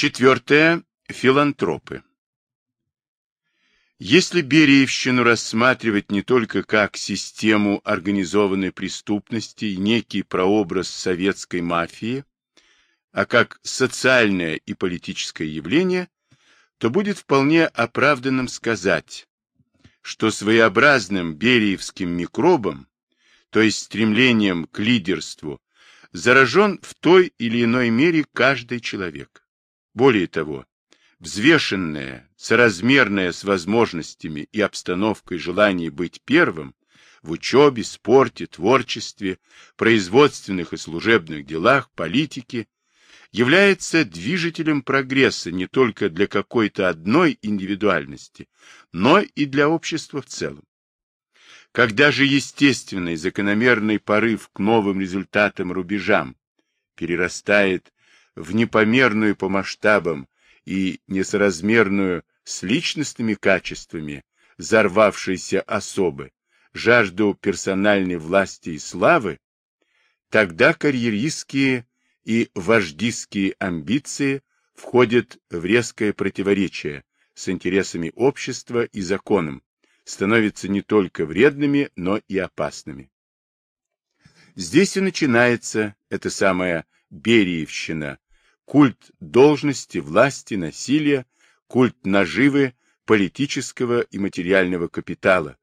Четвертое. Филантропы. Если Бериевщину рассматривать не только как систему организованной преступности некий прообраз советской мафии, а как социальное и политическое явление, то будет вполне оправданным сказать, что своеобразным бериевским микробом, то есть стремлением к лидерству, заражен в той или иной мере каждый человек. Более того, взвешенное, соразмерное с возможностями и обстановкой желание быть первым в учебе, спорте, творчестве, производственных и служебных делах, политике, является движителем прогресса не только для какой-то одной индивидуальности, но и для общества в целом. Когда же естественный закономерный порыв к новым результатам рубежам перерастает в непомерную по масштабам и несоразмерную с личностными качествами взорвавшейся особы, жажду персональной власти и славы, тогда карьеристские и вождистские амбиции входят в резкое противоречие с интересами общества и законом, становятся не только вредными, но и опасными. Здесь и начинается эта самая Бериевщина, культ должности, власти, насилия, культ наживы, политического и материального капитала.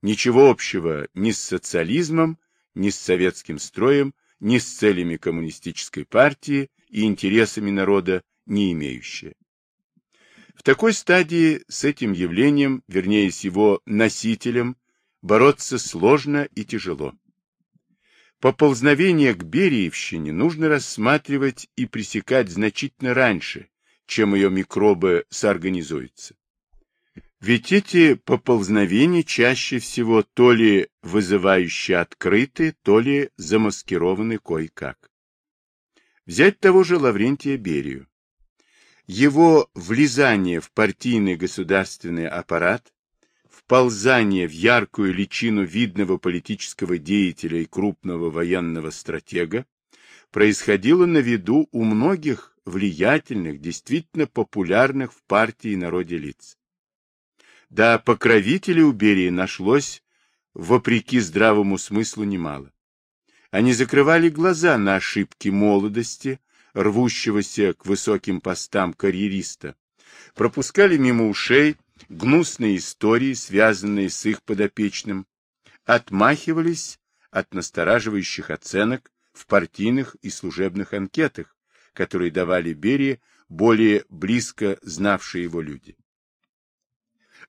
Ничего общего ни с социализмом, ни с советским строем, ни с целями коммунистической партии и интересами народа не имеющее. В такой стадии с этим явлением, вернее с его носителем, бороться сложно и тяжело. Поползновение к Бериевщине нужно рассматривать и пресекать значительно раньше, чем ее микробы соорганизуются. Ведь эти поползновения чаще всего то ли вызывающие открыты, то ли замаскированы кое-как. Взять того же Лаврентия Берию. Его влезание в партийный государственный аппарат вползание в яркую личину видного политического деятеля и крупного военного стратега происходило на виду у многих влиятельных, действительно популярных в партии и народе лиц. Да, покровителей у Берии нашлось, вопреки здравому смыслу, немало. Они закрывали глаза на ошибки молодости, рвущегося к высоким постам карьериста, пропускали мимо ушей гнусные истории, связанные с их подопечным, отмахивались от настораживающих оценок в партийных и служебных анкетах, которые давали Берии более близко знавшие его люди.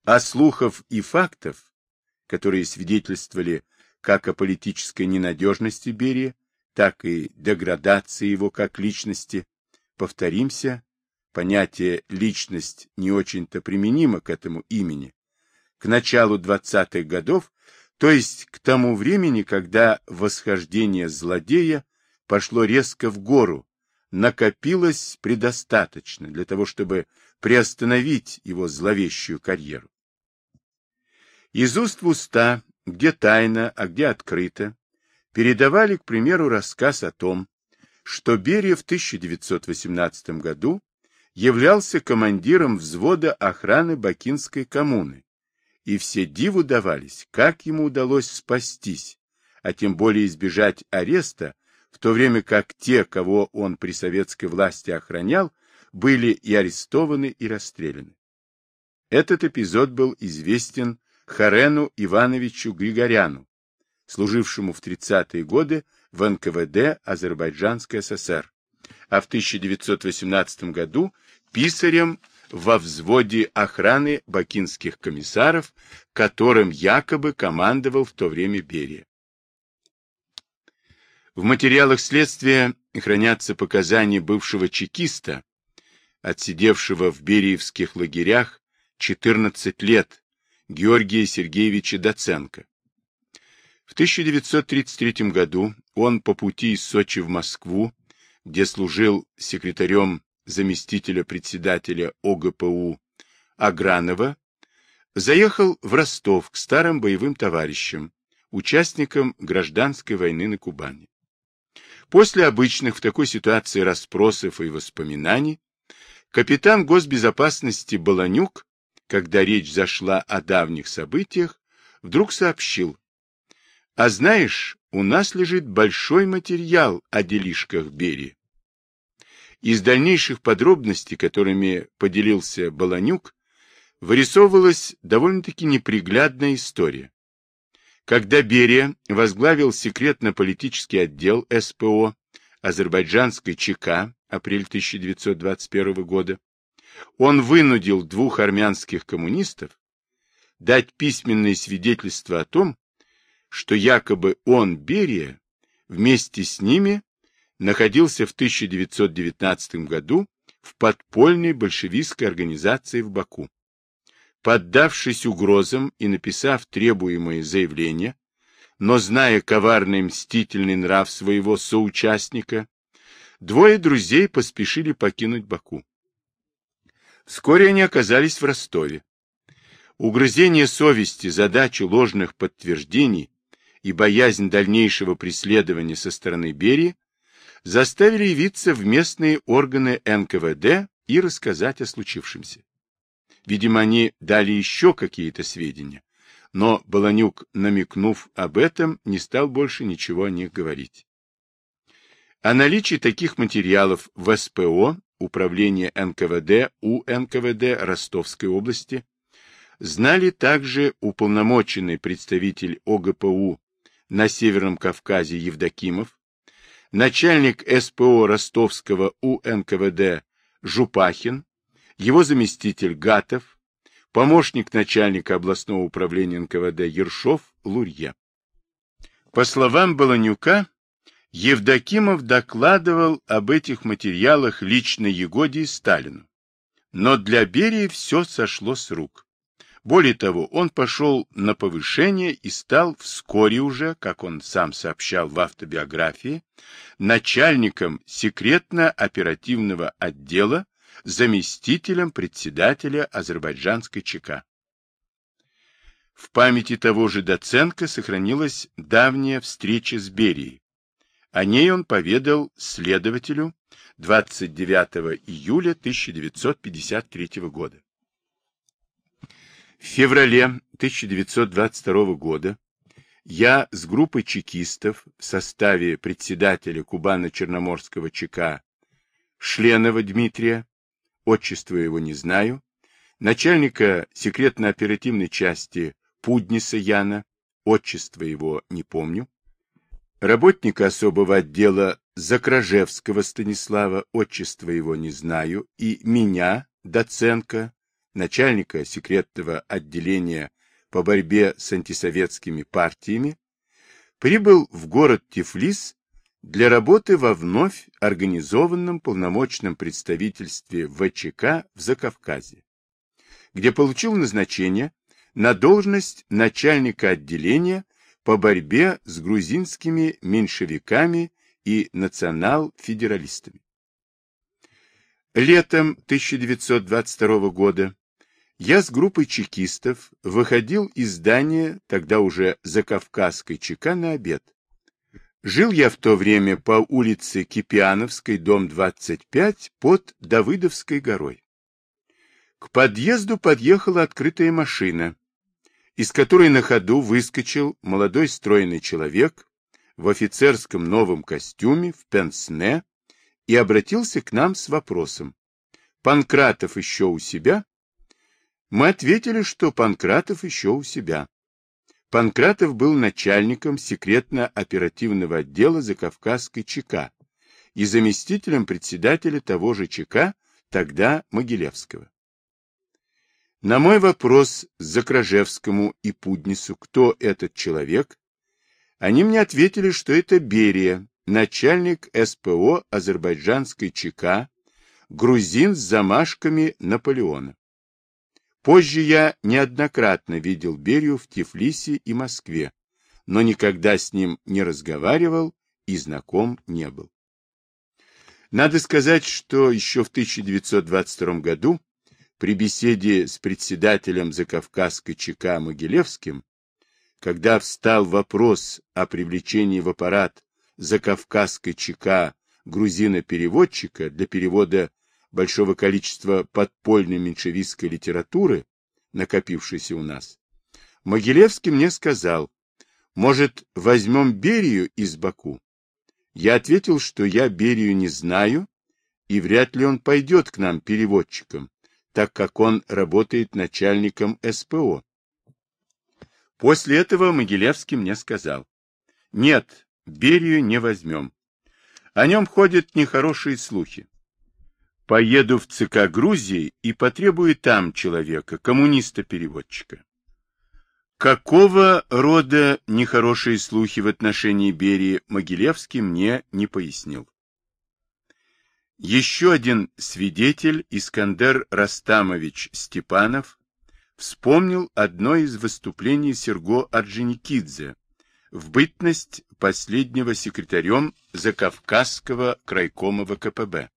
А слухов и фактов, которые свидетельствовали как о политической ненадежности Берии, так и деградации его как личности, повторимся, понятие «личность» не очень-то применимо к этому имени, к началу 20-х годов, то есть к тому времени, когда восхождение злодея пошло резко в гору, накопилось предостаточно для того, чтобы приостановить его зловещую карьеру. Из уст в уста, где тайно, а где открыто, передавали, к примеру, рассказ о том, что Берия в 1918 году являлся командиром взвода охраны Бакинской коммуны, и все диву давались, как ему удалось спастись, а тем более избежать ареста, в то время как те, кого он при советской власти охранял, были и арестованы, и расстреляны. Этот эпизод был известен Харену Ивановичу Григоряну, служившему в 30-е годы в НКВД Азербайджанской ССР, а в 1918 году писарем во взводе охраны бакинских комиссаров, которым якобы командовал в то время Берия. В материалах следствия хранятся показания бывшего чекиста, отсидевшего в бериевских лагерях 14 лет, Георгия Сергеевича Доценко. В 1933 году он по пути из Сочи в Москву где служил секретарем заместителя председателя ОГПУ Агранова, заехал в Ростов к старым боевым товарищам, участникам гражданской войны на Кубани. После обычных в такой ситуации расспросов и воспоминаний, Капитан госбезопасности Баланюк, когда речь зашла о давних событиях, вдруг сообщил. А знаешь, у нас лежит большой материал о делишках Берии. Из дальнейших подробностей, которыми поделился Баланюк, вырисовывалась довольно-таки неприглядная история. Когда Берия возглавил секретно-политический отдел СПО азербайджанской ЧК апрель 1921 года, он вынудил двух армянских коммунистов дать письменные свидетельства о том, что якобы он, Берия, вместе с ними находился в 1919 году в подпольной большевистской организации в Баку. Поддавшись угрозам и написав требуемое заявление, но зная коварный мстительный нрав своего соучастника, двое друзей поспешили покинуть Баку. Вскоре они оказались в Ростове. Угрызение совести, задачу ложных подтверждений и боязнь дальнейшего преследования со стороны Берии заставили явиться в местные органы НКВД и рассказать о случившемся. Видимо, они дали еще какие-то сведения, но Баланюк, намекнув об этом, не стал больше ничего о них говорить. О наличии таких материалов в СПО Управления НКВД у НКВД Ростовской области знали также уполномоченный представитель ОГПУ на Северном Кавказе Евдокимов, начальник СПО Ростовского УНКВД Жупахин, его заместитель Гатов, помощник начальника областного управления НКВД Ершов Лурье. По словам Баланюка, Евдокимов докладывал об этих материалах лично Егоде и Сталину. Но для Берии все сошло с рук. Более того, он пошел на повышение и стал вскоре уже, как он сам сообщал в автобиографии, начальником секретно-оперативного отдела, заместителем председателя азербайджанской ЧК. В памяти того же Доценко сохранилась давняя встреча с Берией. О ней он поведал следователю 29 июля 1953 года. В феврале 1922 года я с группой чекистов в составе председателя Кубано-Черноморского ЧК Шленова Дмитрия, отчество его не знаю, начальника секретно-оперативной части Пудниса Яна, отчество его не помню, работника особого отдела Закражевского Станислава, отчество его не знаю, и меня, Доценко, начальника секретного отделения по борьбе с антисоветскими партиями, прибыл в город Тифлис для работы во вновь организованном полномочном представительстве ВЧК в Закавказье, где получил назначение на должность начальника отделения по борьбе с грузинскими меньшевиками и национал-федералистами. Летом 1922 года я с группой чекистов выходил из здания, тогда уже за Кавказской ЧК, на обед. Жил я в то время по улице Кипиановской, дом 25, под Давыдовской горой. К подъезду подъехала открытая машина, из которой на ходу выскочил молодой стройный человек в офицерском новом костюме, в пенсне, и обратился к нам с вопросом. «Панкратов еще у себя?» Мы ответили, что Панкратов еще у себя. Панкратов был начальником секретно-оперативного отдела Закавказской ЧК и заместителем председателя того же ЧК, тогда Могилевского. На мой вопрос Закражевскому и Пуднису, кто этот человек, они мне ответили, что это Берия, начальник СПО азербайджанской ЧК, грузин с замашками Наполеона. Позже я неоднократно видел Берию в Тифлисе и Москве, но никогда с ним не разговаривал и знаком не был. Надо сказать, что еще в 1922 году при беседе с председателем Закавказской ЧК Могилевским, когда встал вопрос о привлечении в аппарат Закавказской ЧК грузина-переводчика для перевода большого количества подпольной меньшевистской литературы, накопившейся у нас, Могилевский мне сказал, может, возьмем Берию из Баку? Я ответил, что я Берию не знаю, и вряд ли он пойдет к нам переводчиком, так как он работает начальником СПО. После этого Могилевский мне сказал, нет, Берию не возьмем. О нем ходят нехорошие слухи. Поеду в ЦК Грузии и потребую там человека, коммуниста-переводчика. Какого рода нехорошие слухи в отношении Берии Могилевский мне не пояснил. Еще один свидетель, Искандер Растамович Степанов, вспомнил одно из выступлений Серго Орджоникидзе в бытность последнего секретарем Закавказского крайкома ВКПБ.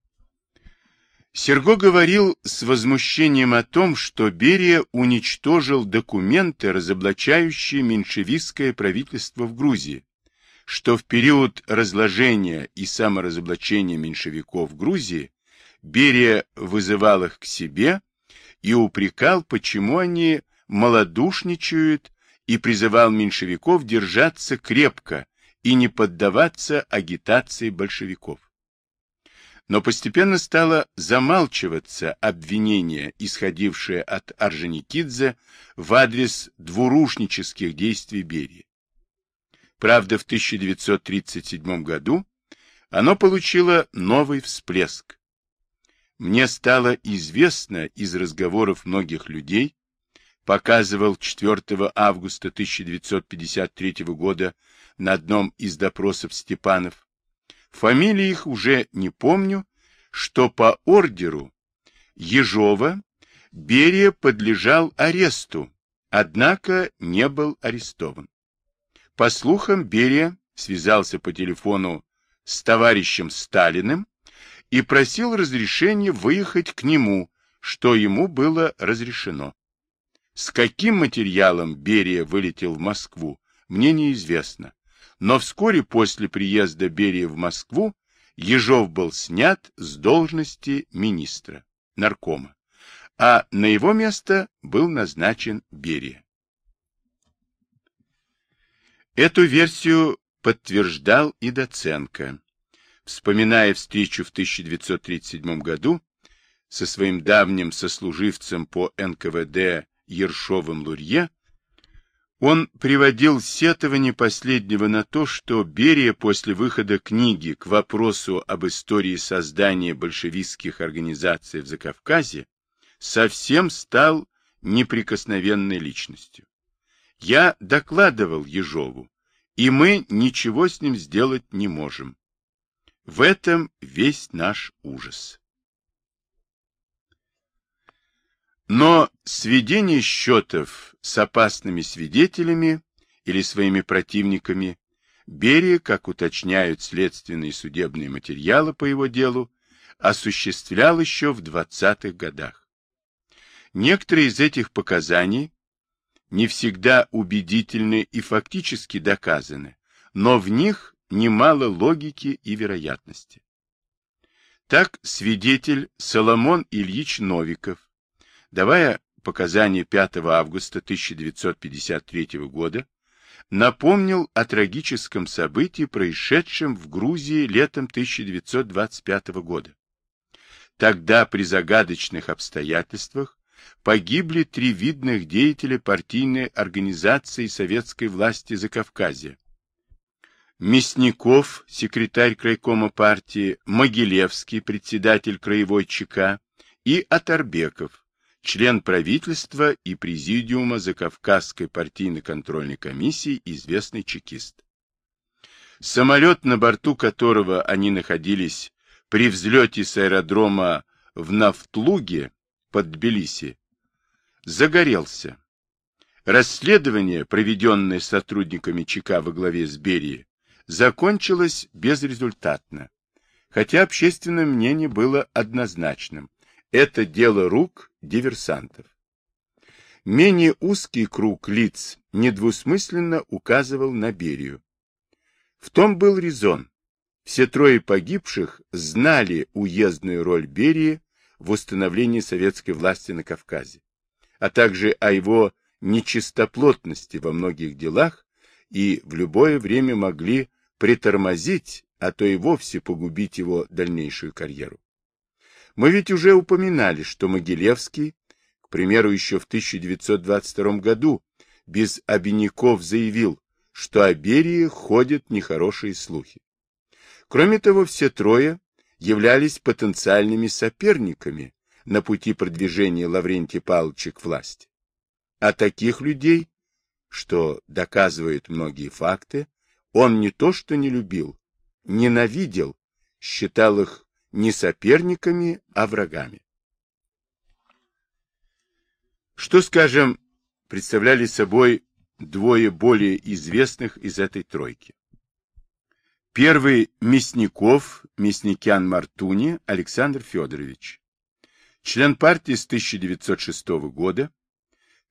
Серго говорил с возмущением о том, что Берия уничтожил документы, разоблачающие меньшевистское правительство в Грузии, что в период разложения и саморазоблачения меньшевиков в Грузии Берия вызывал их к себе и упрекал, почему они малодушничают, и призывал меньшевиков держаться крепко и не поддаваться агитации большевиков но постепенно стало замалчиваться обвинение, исходившее от Орджоникидзе в адрес двурушнических действий Берии. Правда, в 1937 году оно получило новый всплеск. Мне стало известно из разговоров многих людей, показывал 4 августа 1953 года на одном из допросов Степанов, Фамилии их уже не помню, что по ордеру Ежова Берия подлежал аресту, однако не был арестован. По слухам, Берия связался по телефону с товарищем Сталиным и просил разрешения выехать к нему, что ему было разрешено. С каким материалом Берия вылетел в Москву, мне неизвестно. Но вскоре после приезда Берии в Москву Ежов был снят с должности министра, наркома, а на его место был назначен Берия. Эту версию подтверждал и Доценко, вспоминая встречу в 1937 году со своим давним сослуживцем по НКВД Ершовым Лурье, он приводил сетование последнего на то, что Берия после выхода книги к вопросу об истории создания большевистских организаций в Закавказье совсем стал неприкосновенной личностью. Я докладывал Ежову, и мы ничего с ним сделать не можем. В этом весь наш ужас. Но сведение счетов с опасными свидетелями или своими противниками Берия, как уточняют следственные и судебные материалы по его делу, осуществлял еще в 20-х годах. Некоторые из этих показаний не всегда убедительны и фактически доказаны, но в них немало логики и вероятности. Так свидетель Соломон Ильич Новиков давая показания 5 августа 1953 года, напомнил о трагическом событии, происшедшем в Грузии летом 1925 года. Тогда при загадочных обстоятельствах погибли три видных деятеля партийной организации советской власти Закавказья. Мясников, секретарь крайкома партии, Могилевский, председатель краевой ЧК и Атарбеков, член правительства и президиума Закавказской партийно-контрольной комиссии, известный чекист. Самолет, на борту которого они находились при взлете с аэродрома в Нафтлуге под Тбилиси, загорелся. Расследование, проведенное сотрудниками ЧК во главе с Берией, закончилось безрезультатно, хотя общественное мнение было однозначным. Это дело рук диверсантов. Менее узкий круг лиц недвусмысленно указывал на Берию. В том был резон. Все трое погибших знали уездную роль Берии в установлении советской власти на Кавказе, а также о его нечистоплотности во многих делах и в любое время могли притормозить, а то и вовсе погубить его дальнейшую карьеру. Мы ведь уже упоминали, что Могилевский, к примеру, еще в 1922 году без обиняков заявил, что о Берии ходят нехорошие слухи. Кроме того, все трое являлись потенциальными соперниками на пути продвижения Лаврентия Павловича к власти. А таких людей, что доказывают многие факты, он не то что не любил, ненавидел, считал их не соперниками, а врагами. Что, скажем, представляли собой двое более известных из этой тройки? Первый Мясников, Мясникян Мартуни Александр Федорович. Член партии с 1906 года.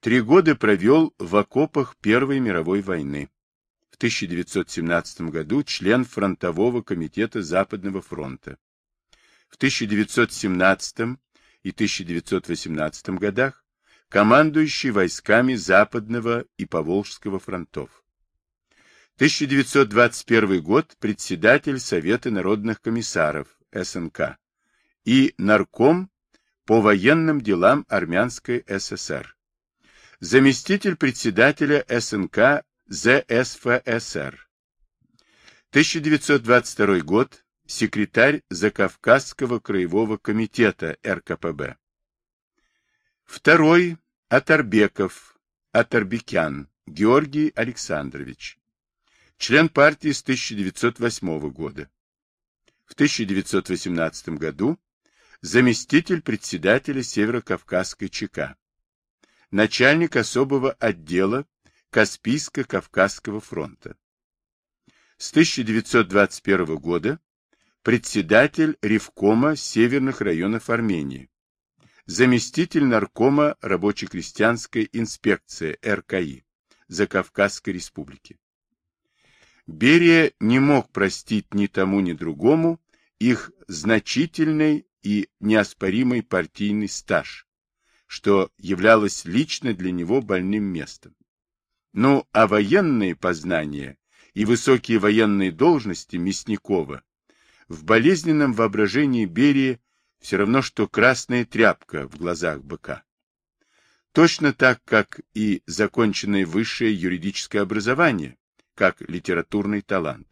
Три года провел в окопах Первой мировой войны. В 1917 году член фронтового комитета Западного фронта. В 1917 и 1918 годах командующий войсками Западного и Поволжского фронтов. 1921 год председатель Совета народных комиссаров СНК и нарком по военным делам Армянской ССР. Заместитель председателя СНК ЗСФСР. 1922 год. Секретарь Закавказского краевого комитета РКПБ. Второй. Атарбеков. Атарбекян. Георгий Александрович член партии с 1908 года. В 1918 году заместитель председателя Северо-Кавказской ЧК, начальник особого отдела Каспийско-Кавказского фронта. С 1921 года председатель Ревкома Северных районов Армении, заместитель наркома рабоче-крестьянской инспекции РКИ Закавказской республики. Берия не мог простить ни тому, ни другому их значительный и неоспоримый партийный стаж, что являлось лично для него больным местом. Ну, а военные познания и высокие военные должности Мясникова в болезненном воображении Берии все равно, что красная тряпка в глазах быка. Точно так, как и законченное высшее юридическое образование, как литературный талант.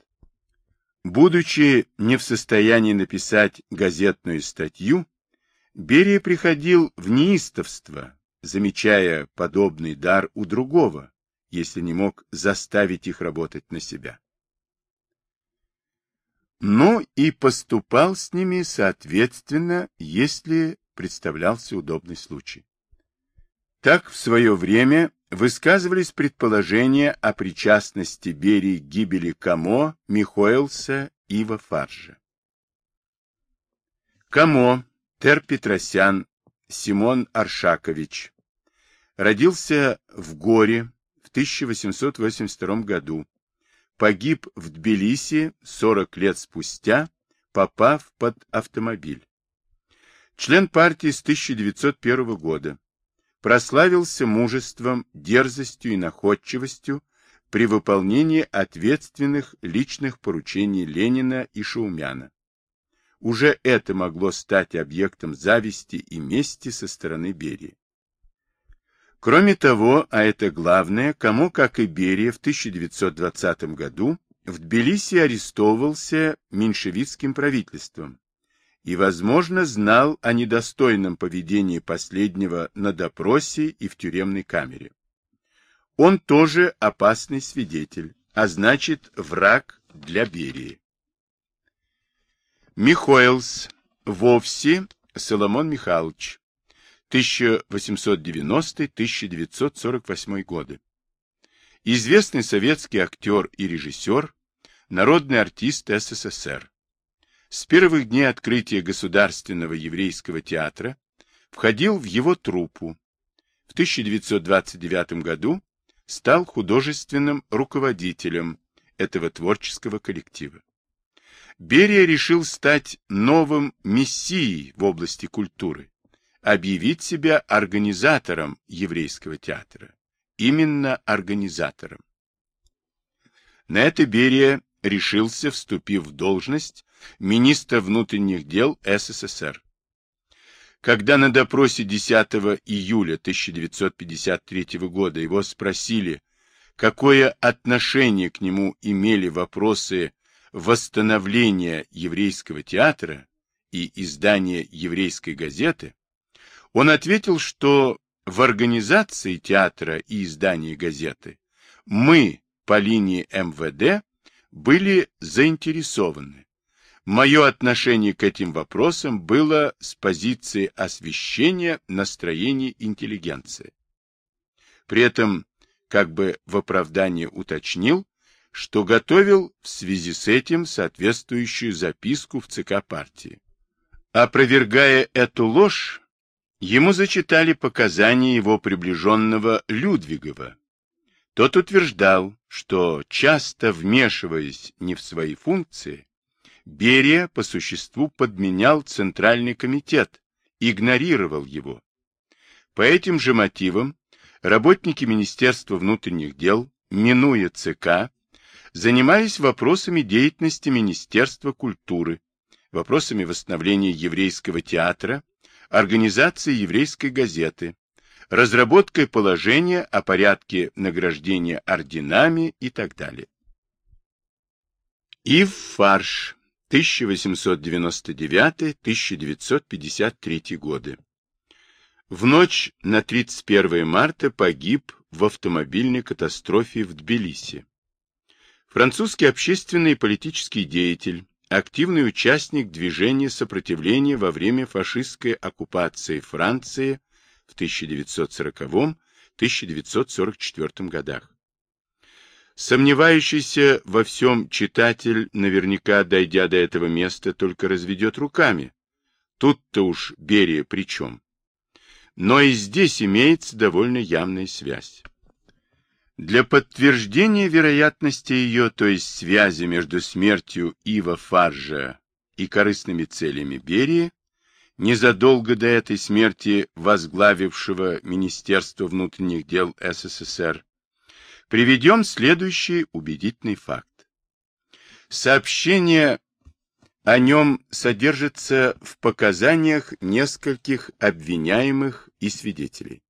Будучи не в состоянии написать газетную статью, Берия приходил в неистовство, замечая подобный дар у другого, если не мог заставить их работать на себя. Ну и поступал с ними соответственно, если представлялся удобный случай. Так в свое время высказывались предположения о причастности Берии к гибели Камо, Михоэлса, Ива Фаржа. Камо, Тер Петросян, Симон Аршакович родился в Горе в 1882 году, погиб в Тбилиси 40 лет спустя, попав под автомобиль. Член партии с 1901 года прославился мужеством, дерзостью и находчивостью при выполнении ответственных личных поручений Ленина и Шаумяна. Уже это могло стать объектом зависти и мести со стороны Берии. Кроме того, а это главное, кому, как и Берия в 1920 году, в Тбилиси арестовывался меньшевистским правительством, и, возможно, знал о недостойном поведении последнего на допросе и в тюремной камере. Он тоже опасный свидетель, а значит, враг для Берии. Михоэлс, вовсе Соломон Михайлович, 1890-1948 годы. Известный советский актер и режиссер, народный артист СССР с первых дней открытия Государственного еврейского театра входил в его труппу. В 1929 году стал художественным руководителем этого творческого коллектива. Берия решил стать новым мессией в области культуры, объявить себя организатором еврейского театра. Именно организатором. На это Берия решился, вступив в должность министра внутренних дел СССР. Когда на допросе 10 июля 1953 года его спросили, какое отношение к нему имели вопросы восстановления еврейского театра и издания еврейской газеты, он ответил, что в организации театра и издания газеты мы по линии МВД были заинтересованы. Мое отношение к этим вопросам было с позиции освещения настроений интеллигенции. При этом, как бы в оправдание уточнил, что готовил в связи с этим соответствующую записку в ЦК партии. Опровергая эту ложь, ему зачитали показания его приближенного Людвигова. Тот утверждал, что, часто вмешиваясь не в свои функции, Берия по существу подменял Центральный комитет, игнорировал его. По этим же мотивам работники Министерства внутренних дел, минуя ЦК, занимались вопросами деятельности Министерства культуры, вопросами восстановления еврейского театра, организации еврейской газеты, разработкой положения о порядке награждения орденами и так далее. Ив Фарш, 1899-1953 годы. В ночь на 31 марта погиб в автомобильной катастрофе в Тбилиси. Французский общественный и политический деятель, активный участник движения сопротивления во время фашистской оккупации Франции в 1940-1944 годах. Сомневающийся во всем читатель, наверняка, дойдя до этого места, только разведет руками. Тут-то уж Берия при чем. Но и здесь имеется довольно явная связь. Для подтверждения вероятности ее, то есть связи между смертью Ива Фаржа и корыстными целями Берии, незадолго до этой смерти возглавившего Министерство внутренних дел СССР, приведем следующий убедительный факт. Сообщение о нем содержится в показаниях нескольких обвиняемых и свидетелей.